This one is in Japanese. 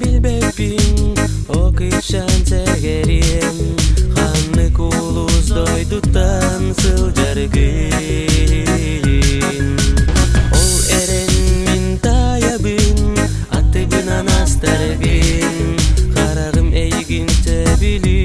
Bilbepin okuyacağım tege dili